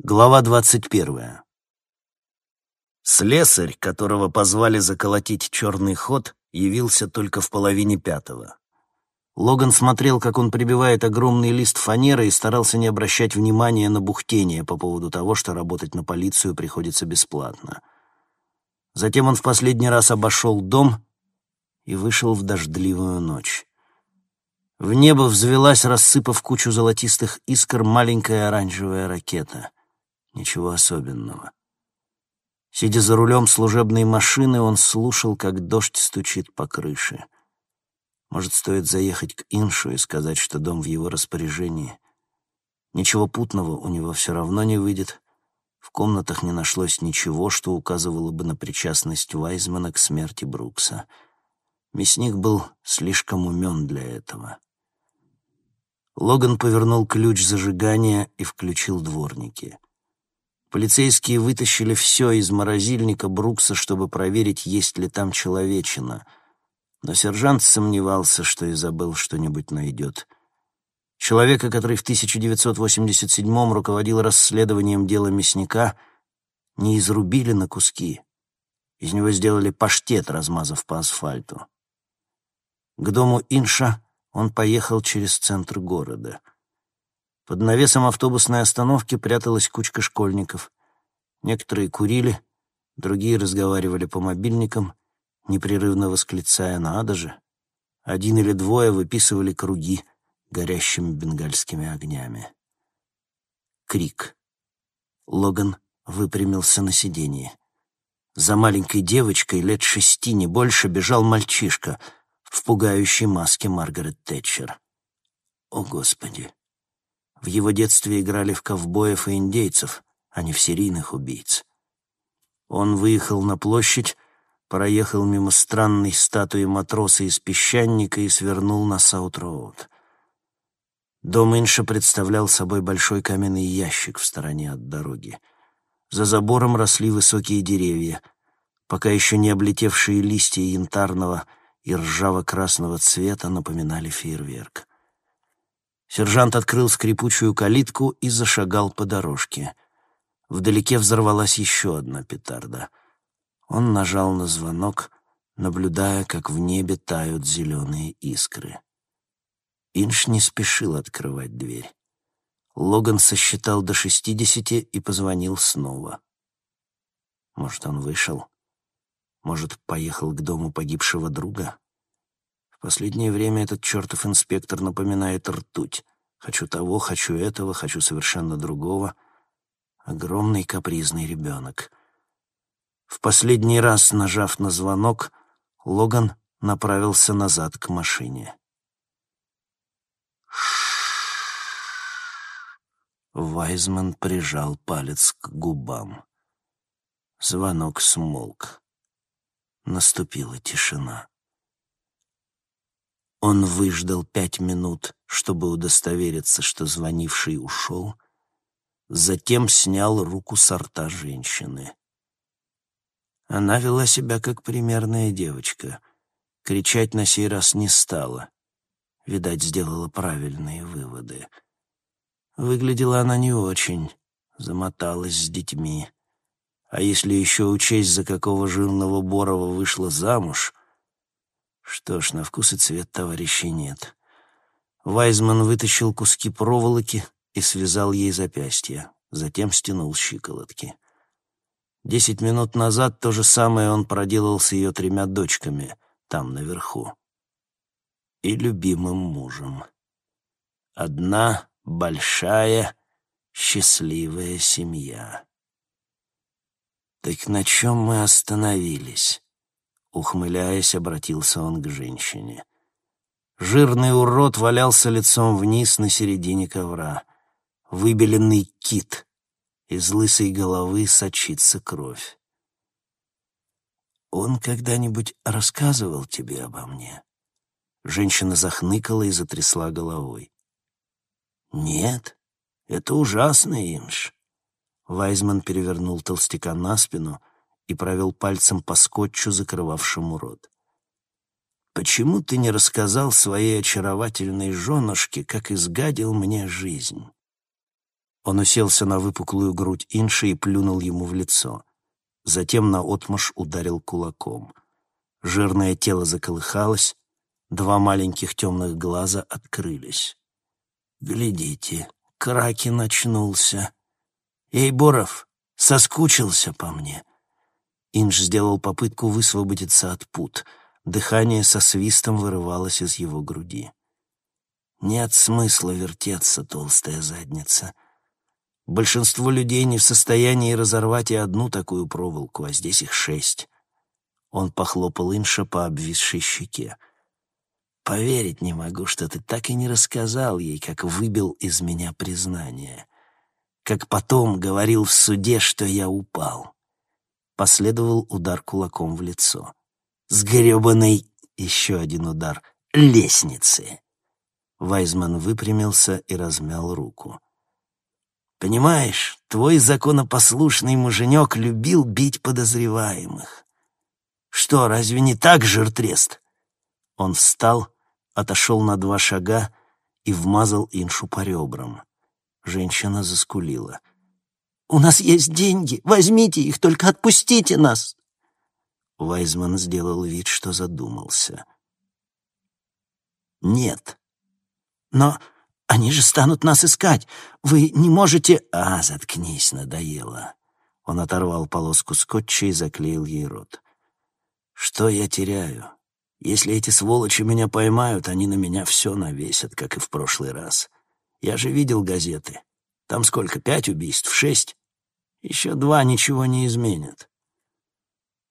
Глава двадцать первая. Слесарь, которого позвали заколотить черный ход, явился только в половине пятого. Логан смотрел, как он прибивает огромный лист фанеры и старался не обращать внимания на бухтение по поводу того, что работать на полицию приходится бесплатно. Затем он в последний раз обошел дом и вышел в дождливую ночь. В небо взвелась, рассыпав кучу золотистых искр, маленькая оранжевая ракета — Ничего особенного. Сидя за рулем служебной машины, он слушал, как дождь стучит по крыше. Может, стоит заехать к Иншу и сказать, что дом в его распоряжении. Ничего путного у него все равно не выйдет. В комнатах не нашлось ничего, что указывало бы на причастность Вайзмана к смерти Брукса. Мясник был слишком умен для этого. Логан повернул ключ зажигания и включил дворники. Полицейские вытащили все из морозильника Брукса, чтобы проверить, есть ли там человечина. Но сержант сомневался, что Изабелл что-нибудь найдет. Человека, который в 1987-м руководил расследованием дела мясника, не изрубили на куски. Из него сделали паштет, размазав по асфальту. К дому Инша он поехал через центр города — под навесом автобусной остановки пряталась кучка школьников. Некоторые курили, другие разговаривали по мобильникам, непрерывно восклицая «надо же». Один или двое выписывали круги горящими бенгальскими огнями. Крик. Логан выпрямился на сиденье. За маленькой девочкой лет шести, не больше, бежал мальчишка в пугающей маске Маргарет Тэтчер. О, Господи! В его детстве играли в ковбоев и индейцев, а не в серийных убийц. Он выехал на площадь, проехал мимо странной статуи матроса из песчаника и свернул на Саут-Роуд. Дом Инша представлял собой большой каменный ящик в стороне от дороги. За забором росли высокие деревья, пока еще не облетевшие листья янтарного и ржаво-красного цвета напоминали фейерверк. Сержант открыл скрипучую калитку и зашагал по дорожке. Вдалеке взорвалась еще одна петарда. Он нажал на звонок, наблюдая, как в небе тают зеленые искры. Инш не спешил открывать дверь. Логан сосчитал до шестидесяти и позвонил снова. Может, он вышел? Может, поехал к дому погибшего друга? В последнее время этот чертов инспектор напоминает ртуть. Хочу того, хочу этого, хочу совершенно другого. Огромный капризный ребенок. В последний раз, нажав на звонок, Логан направился назад к машине. Вайзман прижал палец к губам. Звонок смолк. Наступила тишина. Он выждал пять минут, чтобы удостовериться, что звонивший ушел, затем снял руку с рта женщины. Она вела себя как примерная девочка. Кричать на сей раз не стала. Видать, сделала правильные выводы. Выглядела она не очень, замоталась с детьми. А если еще учесть, за какого жирного Борова вышла замуж, что ж, на вкус и цвет товарищей нет. Вайзман вытащил куски проволоки и связал ей запястья, затем стянул щиколотки. Десять минут назад то же самое он проделал с ее тремя дочками, там, наверху. И любимым мужем. Одна большая, счастливая семья. Так на чем мы остановились? Ухмыляясь, обратился он к женщине. Жирный урод валялся лицом вниз на середине ковра. Выбеленный кит. Из лысой головы сочится кровь. «Он когда-нибудь рассказывал тебе обо мне?» Женщина захныкала и затрясла головой. «Нет, это ужасно, Инж». Вайзман перевернул толстяка на спину и провел пальцем по скотчу, закрывавшему рот. «Почему ты не рассказал своей очаровательной женушке, как изгадил мне жизнь?» Он уселся на выпуклую грудь Инши и плюнул ему в лицо. Затем наотмашь ударил кулаком. Жирное тело заколыхалось, два маленьких темных глаза открылись. «Глядите, Кракен очнулся. Эй, Боров, соскучился по мне». Инж сделал попытку высвободиться от пут. Дыхание со свистом вырывалось из его груди. Нет смысла вертеться, толстая задница. Большинство людей не в состоянии разорвать и одну такую проволоку, а здесь их шесть. Он похлопал Инша по обвисшей щеке. «Поверить не могу, что ты так и не рассказал ей, как выбил из меня признание. Как потом говорил в суде, что я упал». Последовал удар кулаком в лицо. «С гребаной...» — еще один удар. «Лестницы!» Вайзман выпрямился и размял руку. «Понимаешь, твой законопослушный муженек любил бить подозреваемых. Что, разве не так, жиртрест?» Он встал, отошел на два шага и вмазал Иншу по ребрам. Женщина заскулила. «У нас есть деньги, возьмите их, только отпустите нас!» Вайзман сделал вид, что задумался. «Нет, но они же станут нас искать. Вы не можете...» «А, заткнись, надоело». Он оторвал полоску скотча и заклеил ей рот. «Что я теряю? Если эти сволочи меня поймают, они на меня все навесят, как и в прошлый раз. Я же видел газеты. Там сколько, пять убийств, шесть? Еще два ничего не изменят».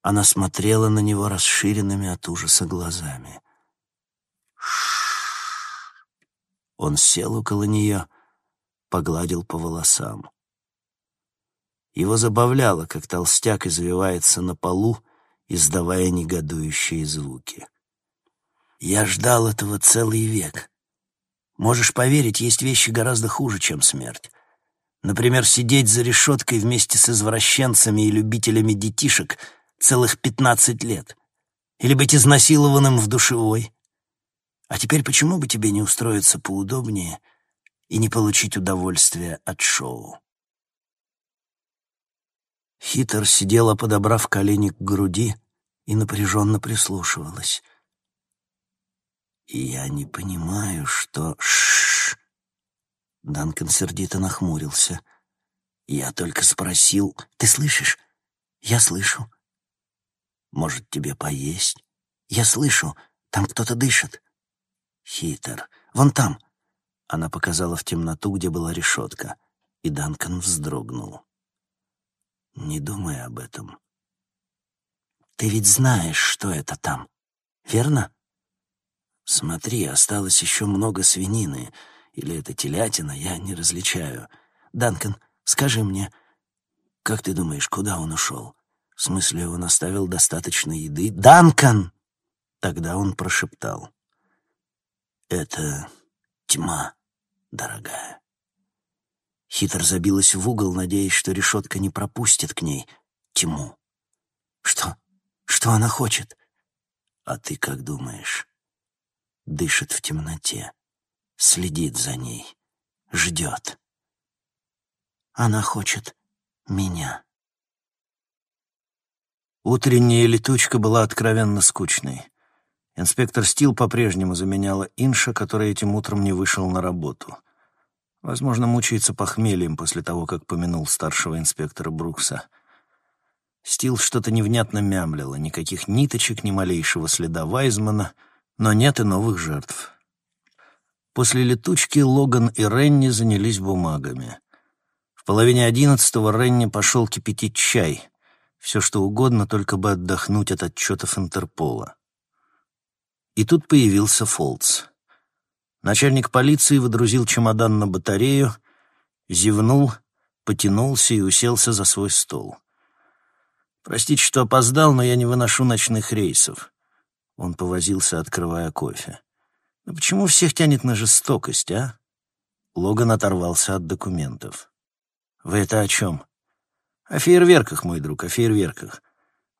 Она смотрела на него расширенными от ужаса глазами. Он сел около нее, погладил по волосам. Его забавляло, как толстяк извивается на полу, издавая негодующие звуки. «Я ждал этого целый век. Можешь поверить, есть вещи гораздо хуже, чем смерть. Например, сидеть за решеткой вместе с извращенцами и любителями детишек целых пятнадцать лет. Или быть изнасилованным в душевой. А теперь почему бы тебе не устроиться поудобнее и не получить удовольствие от шоу? Хитер сидела, подобрав колени к груди, и напряженно прислушивалась. «Я не понимаю, что...» Шш. Данкан сердито нахмурился. «Я только спросил... Ты слышишь? Я слышу. Может, тебе поесть? Я слышу. Там кто-то дышит. Хитер. Вон там!» Она показала в темноту, где была решетка, и Данкан вздрогнул. «Не думай об этом. Ты ведь знаешь, что это там, верно?» «Смотри, осталось еще много свинины. Или это телятина, я не различаю. Данкан, скажи мне, как ты думаешь, куда он ушел? В смысле, он оставил достаточно еды?» «Данкан!» Тогда он прошептал. Это тьма, дорогая. Хитр забилась в угол, надеясь, что решетка не пропустит к ней тьму. Что? Что она хочет? А ты как думаешь? Дышит в темноте, следит за ней, ждет. Она хочет меня. Утренняя летучка была откровенно скучной. Инспектор Стил по-прежнему заменяла Инша, который этим утром не вышел на работу. Возможно, мучается похмельем после того, как помянул старшего инспектора Брукса. Стил что-то невнятно мямлила, никаких ниточек, ни малейшего следа Вайзмана, но нет и новых жертв. После летучки Логан и Ренни занялись бумагами. В половине одиннадцатого Ренни пошел кипятить чай. Все что угодно, только бы отдохнуть от отчетов Интерпола. И тут появился Фолтс. Начальник полиции выдрузил чемодан на батарею, зевнул, потянулся и уселся за свой стол. «Простите, что опоздал, но я не выношу ночных рейсов». Он повозился, открывая кофе. «Но почему всех тянет на жестокость, а?» Логан оторвался от документов. «Вы это о чем?» «О фейерверках, мой друг, о фейерверках.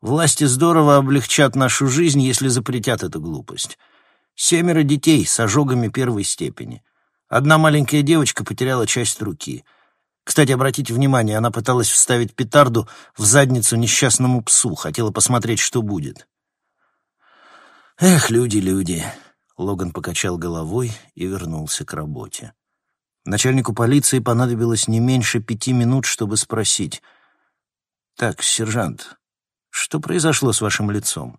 Власти здорово облегчат нашу жизнь, если запретят эту глупость. Семеро детей с ожогами первой степени. Одна маленькая девочка потеряла часть руки. Кстати, обратите внимание, она пыталась вставить петарду в задницу несчастному псу, хотела посмотреть, что будет. Эх, люди, люди. Логан покачал головой и вернулся к работе. Начальнику полиции понадобилось не меньше пяти минут, чтобы спросить. «Так, сержант, что произошло с вашим лицом?»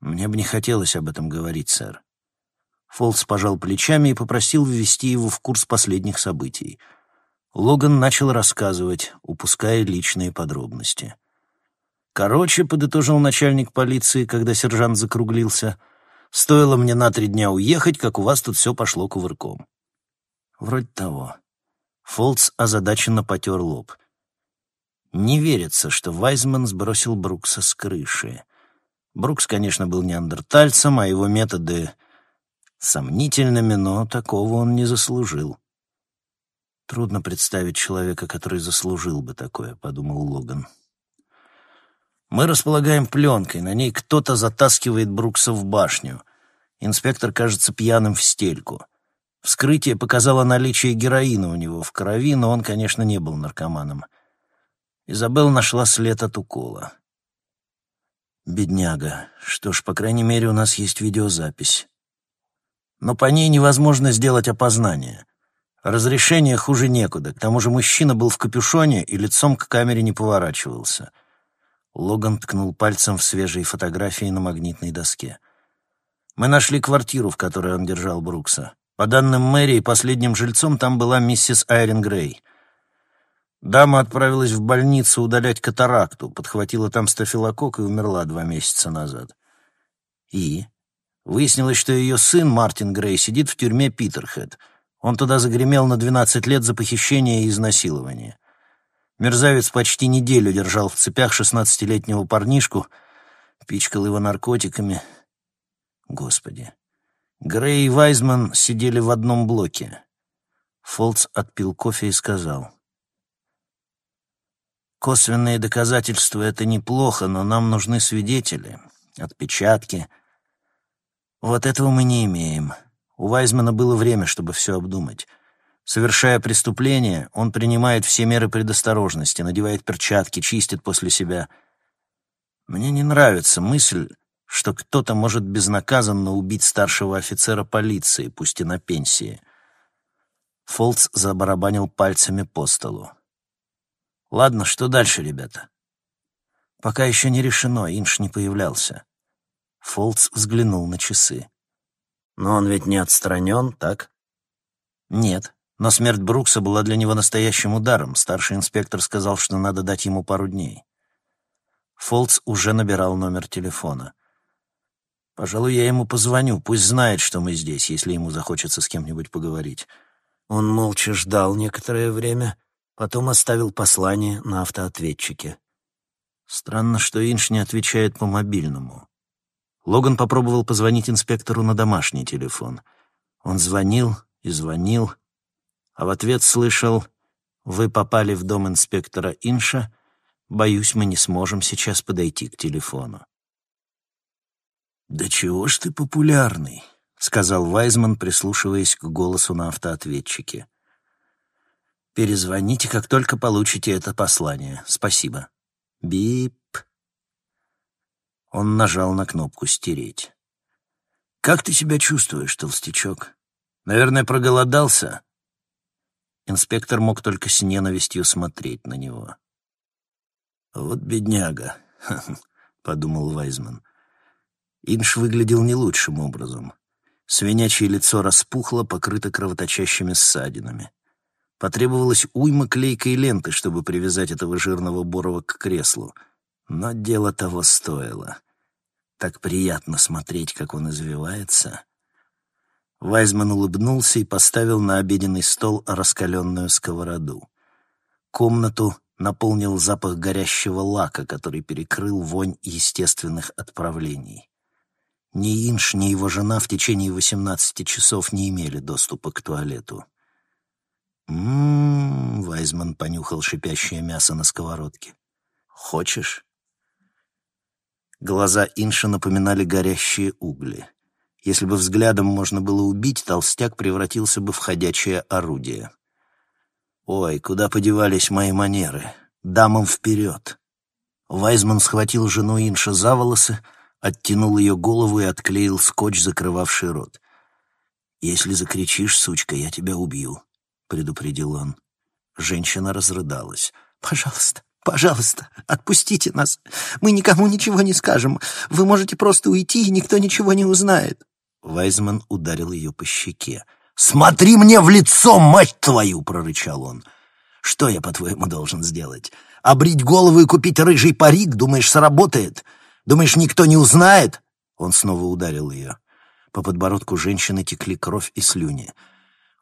«Мне бы не хотелось об этом говорить, сэр». Фолс пожал плечами и попросил ввести его в курс последних событий — Логан начал рассказывать, упуская личные подробности. «Короче», — подытожил начальник полиции, когда сержант закруглился, «стоило мне на три дня уехать, как у вас тут все пошло кувырком». «Вроде того». Фолтс озадаченно потер лоб. Не верится, что Вайзман сбросил Брукса с крыши. Брукс, конечно, был неандертальцем, а его методы сомнительными, но такого он не заслужил. Трудно представить человека, который заслужил бы такое, подумал Логан. Мы располагаем пленкой, на ней кто-то затаскивает Брукса в башню. Инспектор кажется пьяным в стельку. Вскрытие показало наличие героина у него в крови, но он, конечно, не был наркоманом. Изабелл нашла след от укола. Бедняга. Что ж, по крайней мере, у нас есть видеозапись. Но по ней невозможно сделать опознание. Разрешение хуже некуда. К тому же мужчина был в капюшоне и лицом к камере не поворачивался. Логан ткнул пальцем в свежие фотографии на магнитной доске. «Мы нашли квартиру, в которой он держал Брукса. По данным мэрии, последним жильцом там была миссис Айрин Грей. Дама отправилась в больницу удалять катаракту, подхватила там стафилококк и умерла два месяца назад. И выяснилось, что ее сын Мартин Грей сидит в тюрьме Питерхед — он туда загремел на 12 лет за похищение и изнасилование. Мерзавец почти неделю держал в цепях шестнадцатилетнего парнишку, пичкал его наркотиками. Господи. Грей и Вайзман сидели в одном блоке. Фолц отпил кофе и сказал. «Косвенные доказательства — это неплохо, но нам нужны свидетели, отпечатки. Вот этого мы не имеем. У Вайзмана было время, чтобы все обдумать. Совершая преступление, он принимает все меры предосторожности, надевает перчатки, чистит после себя. Мне не нравится мысль, что кто-то может безнаказанно убить старшего офицера полиции, пусть и на пенсии. Фолтс забарабанил пальцами по столу. «Ладно, что дальше, ребята?» «Пока еще не решено, Инш не появлялся». Фолтс взглянул на часы. Но он ведь не отстранен, так? Нет. Но смерть Брукса была для него настоящим ударом. Старший инспектор сказал, что надо дать ему пару дней. Фолтс уже набирал номер телефона. «Пожалуй, я ему позвоню. Пусть знает, что мы здесь, если ему захочется с кем-нибудь поговорить». Он молча ждал некоторое время, потом оставил послание на автоответчике. Странно, что Инш не отвечает по мобильному. Логан попробовал позвонить инспектору на домашний телефон. Он звонил и звонил, а в ответ слышал «Вы попали в дом инспектора Инша. Боюсь, мы не сможем сейчас подойти к телефону». «Да чего ж ты популярный?» — сказал Вайзман, прислушиваясь к голосу на автоответчике. «Перезвоните, как только получите это послание. Спасибо». «Бип». Он нажал на кнопку «Стереть». «Как ты себя чувствуешь, толстячок? Наверное, проголодался?» Инспектор мог только с ненавистью смотреть на него. «Вот бедняга», — подумал Вайзман. Инш выглядел не лучшим образом. Свинячье лицо распухло, покрыто кровоточащими ссадинами. Потребовалось уйма клейкой ленты, чтобы привязать этого жирного Борова к креслу — но дело того стоило. Так приятно смотреть, как он извивается. Вайзман улыбнулся и поставил на обеденный стол раскаленную сковороду. Комнату наполнил запах горящего лака, который перекрыл вонь естественных отправлений. Ни Инш, ни его жена в течение восемнадцати часов не имели доступа к туалету. «М-м-м», Вайзман понюхал шипящее мясо на сковородке. «Хочешь?» Глаза Инша напоминали горящие угли. Если бы взглядом можно было убить, толстяк превратился бы в ходячее орудие. Ой, куда подевались мои манеры? Дамам вперед! Вайзман схватил жену Инша за волосы, оттянул ее голову и отклеил скотч, закрывавший рот. «Если закричишь, сучка, я тебя убью», — предупредил он. Женщина разрыдалась. «Пожалуйста, пожалуйста, отпустите нас. Мы никому ничего не скажем. Вы можете просто уйти, и никто ничего не узнает». Вайзман ударил ее по щеке. «Смотри мне в лицо, мать твою!» — прорычал он. «Что я, по-твоему, должен сделать? Обрить голову и купить рыжий парик? Думаешь, сработает? Думаешь, никто не узнает?» Он снова ударил ее. По подбородку женщины текли кровь и слюни.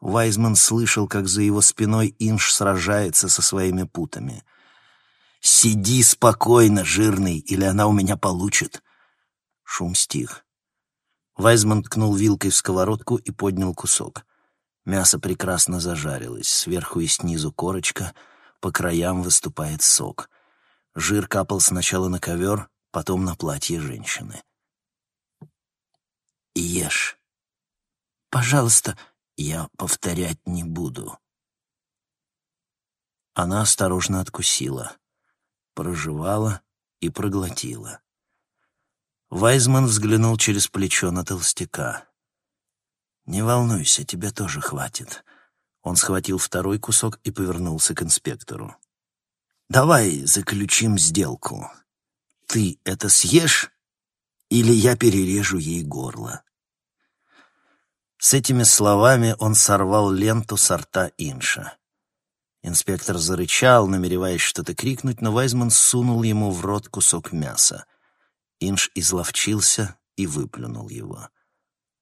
Вайзман слышал, как за его спиной Инш сражается со своими путами. «Сиди спокойно, жирный, или она у меня получит!» Шум стих. Вайзман ткнул вилкой в сковородку и поднял кусок. Мясо прекрасно зажарилось, сверху и снизу корочка, по краям выступает сок. Жир капал сначала на ковер, потом на платье женщины. «Ешь. Пожалуйста, я повторять не буду». Она осторожно откусила, прожевала и проглотила. Вайзман взглянул через плечо на толстяка. «Не волнуйся, тебе тоже хватит». Он схватил второй кусок и повернулся к инспектору. «Давай заключим сделку. Ты это съешь, или я перережу ей горло?» С этими словами он сорвал ленту с рта Инша. Инспектор зарычал, намереваясь что-то крикнуть, но Вайзман сунул ему в рот кусок мяса. Инж изловчился и выплюнул его.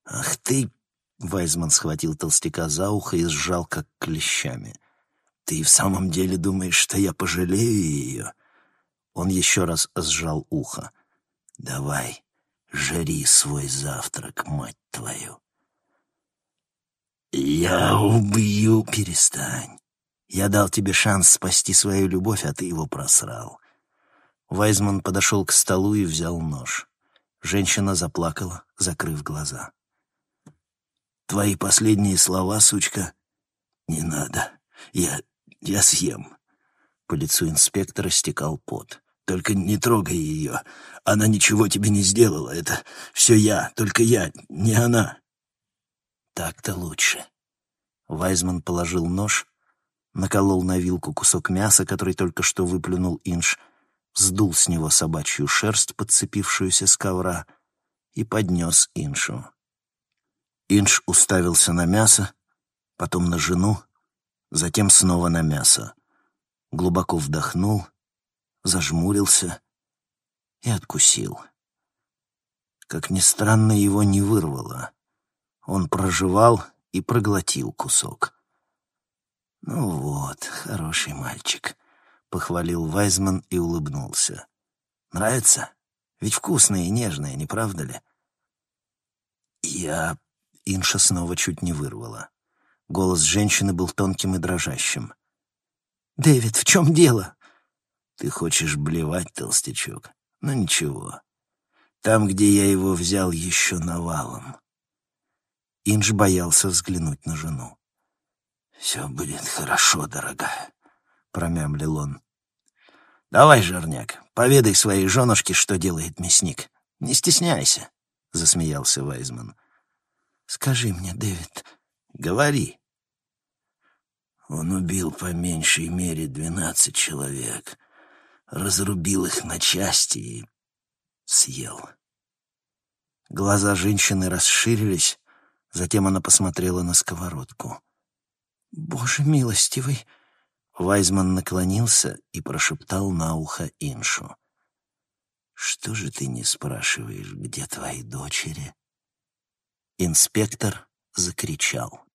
«Ах ты!» — Вайзман схватил толстяка за ухо и сжал, как клещами. «Ты в самом деле думаешь, что я пожалею ее?» Он еще раз сжал ухо. «Давай, жри свой завтрак, мать твою!» «Я убью!» «Перестань. Я дал тебе шанс спасти свою любовь, а ты его просрал. Вайзман подошел к столу и взял нож. Женщина заплакала, закрыв глаза. «Твои последние слова, сучка?» «Не надо. Я... я съем». По лицу инспектора стекал пот. «Только не трогай ее. Она ничего тебе не сделала. Это все я, только я, не она». «Так-то лучше». Вайзман положил нож, наколол на вилку кусок мяса, который только что выплюнул Инш, сдул с него собачью шерсть, подцепившуюся с ковра, и поднес Иншу. Инш уставился на мясо, потом на жену, затем снова на мясо. Глубоко вдохнул, зажмурился и откусил. Как ни странно, его не вырвало. Он прожевал и проглотил кусок. «Ну вот, хороший мальчик», — похвалил Вайзман и улыбнулся. «Нравится? Ведь вкусное и нежное, не правда ли?» «Я...» — Инша снова чуть не вырвала. Голос женщины был тонким и дрожащим. «Дэвид, в чем дело?» «Ты хочешь блевать, толстячок? Ну ничего. Там, где я его взял, еще навалом». Инж боялся взглянуть на жену. «Все будет хорошо, дорогая», — промямлил он. «Давай, жирняк, поведай своей женушке, что делает мясник. Не стесняйся», — засмеялся Вайзман. «Скажи мне, Дэвид». «Говори». Он убил по меньшей мере двенадцать человек, разрубил их на части и съел. Глаза женщины расширились, затем она посмотрела на сковородку. «Боже милостивый!» Вайзман наклонился и прошептал на ухо Иншу. «Что же ты не спрашиваешь, где твои дочери?» Инспектор закричал.